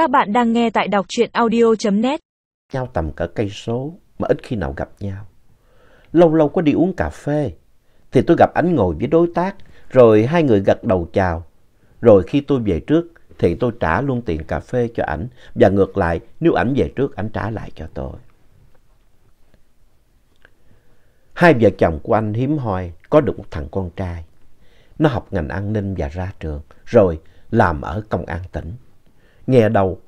Các bạn đang nghe tại đọc truyện audio.net. nhau tầm cỡ cây số mà ít khi nào gặp nhau. Lâu lâu có đi uống cà phê, thì tôi gặp ảnh ngồi với đối tác, rồi hai người gật đầu chào. Rồi khi tôi về trước, thì tôi trả luôn tiền cà phê cho ảnh, và ngược lại, nếu ảnh về trước, ảnh trả lại cho tôi. Hai vợ chồng của anh hiếm hoi, có được một thằng con trai. Nó học ngành an ninh và ra trường, rồi làm ở công an tỉnh. Nghe đầu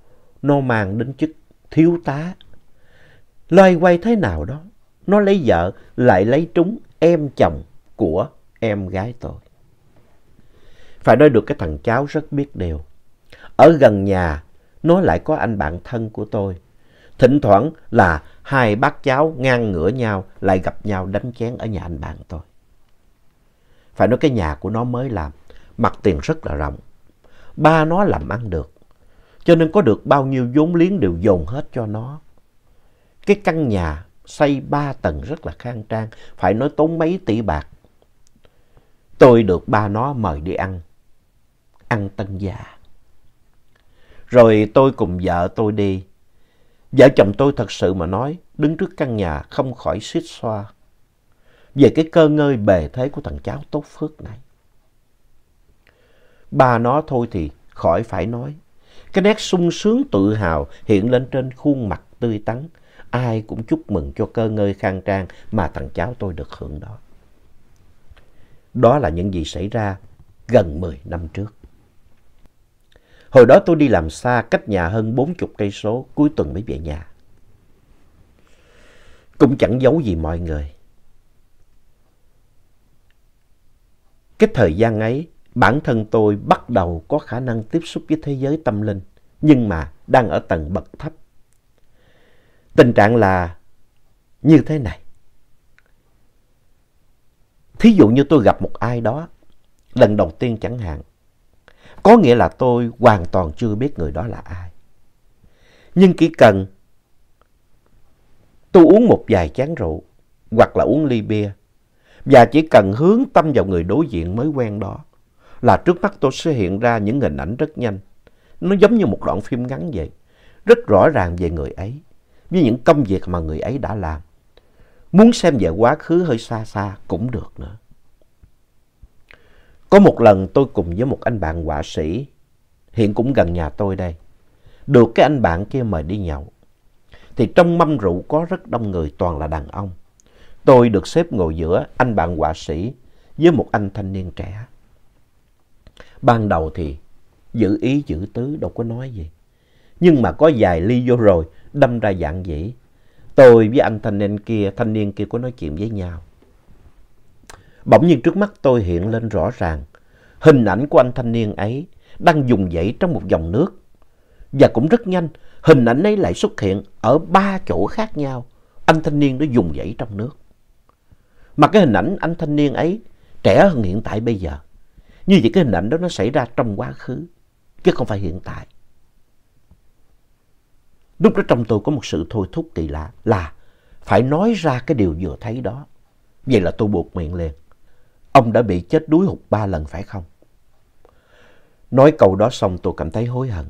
nó mang đến chức thiếu tá. Loay quay thế nào đó, nó lấy vợ lại lấy trúng em chồng của em gái tôi. Phải nói được cái thằng cháu rất biết điều. Ở gần nhà, nó lại có anh bạn thân của tôi. Thỉnh thoảng là hai bác cháu ngang ngửa nhau lại gặp nhau đánh chén ở nhà anh bạn tôi. Phải nói cái nhà của nó mới làm, mặt tiền rất là rộng. Ba nó làm ăn được, cho nên có được bao nhiêu vốn liếng đều dồn hết cho nó. Cái căn nhà xây ba tầng rất là khang trang, phải nói tốn mấy tỷ bạc. Tôi được ba nó mời đi ăn, ăn tân gia. Rồi tôi cùng vợ tôi đi. Vợ chồng tôi thật sự mà nói, đứng trước căn nhà không khỏi xít xoa. Về cái cơ ngơi bề thế của thằng cháu tốt phước này. Ba nó thôi thì khỏi phải nói. Cái nét sung sướng tự hào hiện lên trên khuôn mặt tươi tắn. Ai cũng chúc mừng cho cơ ngơi khang trang mà thằng cháu tôi được hưởng đó. Đó là những gì xảy ra gần 10 năm trước. Hồi đó tôi đi làm xa cách nhà hơn 40 cây số, cuối tuần mới về nhà. Cũng chẳng giấu gì mọi người. Cái thời gian ấy, bản thân tôi bắt đầu có khả năng tiếp xúc với thế giới tâm linh, nhưng mà đang ở tầng bậc thấp. Tình trạng là như thế này. Thí dụ như tôi gặp một ai đó, lần đầu tiên chẳng hạn, có nghĩa là tôi hoàn toàn chưa biết người đó là ai. Nhưng chỉ cần tôi uống một vài chén rượu hoặc là uống ly bia và chỉ cần hướng tâm vào người đối diện mới quen đó là trước mắt tôi sẽ hiện ra những hình ảnh rất nhanh. Nó giống như một đoạn phim ngắn vậy, rất rõ ràng về người ấy, với những công việc mà người ấy đã làm. Muốn xem về quá khứ hơi xa xa cũng được nữa. Có một lần tôi cùng với một anh bạn họa sĩ, hiện cũng gần nhà tôi đây, được cái anh bạn kia mời đi nhậu. Thì trong mâm rượu có rất đông người toàn là đàn ông. Tôi được xếp ngồi giữa anh bạn họa sĩ với một anh thanh niên trẻ. Ban đầu thì giữ ý giữ tứ đâu có nói gì. Nhưng mà có vài ly vô rồi đâm ra dạng dĩ. Tôi với anh thanh niên kia, thanh niên kia có nói chuyện với nhau. Bỗng nhiên trước mắt tôi hiện lên rõ ràng hình ảnh của anh thanh niên ấy đang dùng dãy trong một dòng nước. Và cũng rất nhanh, hình ảnh ấy lại xuất hiện ở ba chỗ khác nhau. Anh thanh niên đó dùng dãy trong nước. Mà cái hình ảnh anh thanh niên ấy trẻ hơn hiện tại bây giờ. Như vậy cái hình ảnh đó nó xảy ra trong quá khứ, chứ không phải hiện tại. Lúc đó trong tôi có một sự thôi thúc kỳ lạ là phải nói ra cái điều vừa thấy đó. Vậy là tôi buộc miệng liền. Ông đã bị chết đuối hụt ba lần phải không? Nói câu đó xong tôi cảm thấy hối hận.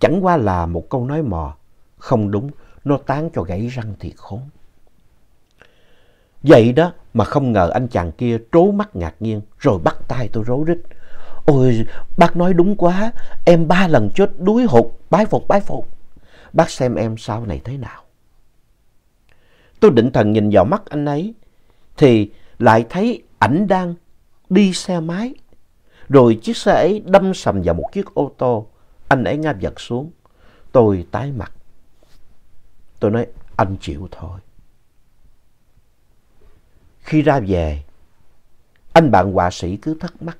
Chẳng qua là một câu nói mò. Không đúng, nó tán cho gãy răng thì khốn. Vậy đó mà không ngờ anh chàng kia trố mắt ngạc nhiên rồi bắt tay tôi rối rít. Ôi, bác nói đúng quá, em ba lần chết đuối hụt, bái phục, bái phục. Bác xem em sau này thế nào. Tôi định thần nhìn vào mắt anh ấy, thì lại thấy ảnh đang đi xe máy. Rồi chiếc xe ấy đâm sầm vào một chiếc ô tô. Anh ấy ngã vật xuống. Tôi tái mặt. Tôi nói anh chịu thôi. Khi ra về, anh bạn họa sĩ cứ thắc mắc.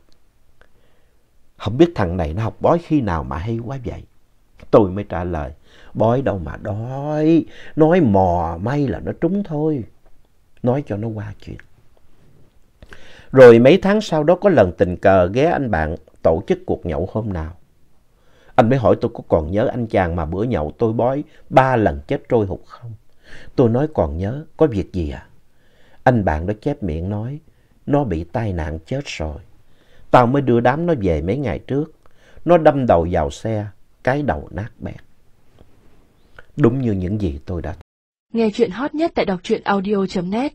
Không biết thằng này nó học bói khi nào mà hay quá vậy. Tôi mới trả lời, bói đâu mà đói, nói mò may là nó trúng thôi. Nói cho nó qua chuyện. Rồi mấy tháng sau đó có lần tình cờ ghé anh bạn tổ chức cuộc nhậu hôm nào. Anh mới hỏi tôi có còn nhớ anh chàng mà bữa nhậu tôi bói ba lần chết trôi hụt không? Tôi nói còn nhớ, có việc gì à? Anh bạn đó chép miệng nói, nó bị tai nạn chết rồi. Tao mới đưa đám nó về mấy ngày trước. Nó đâm đầu vào xe, cái đầu nát bét. Đúng như những gì tôi đã Nghe chuyện hot nhất tại đọc truyện audio.net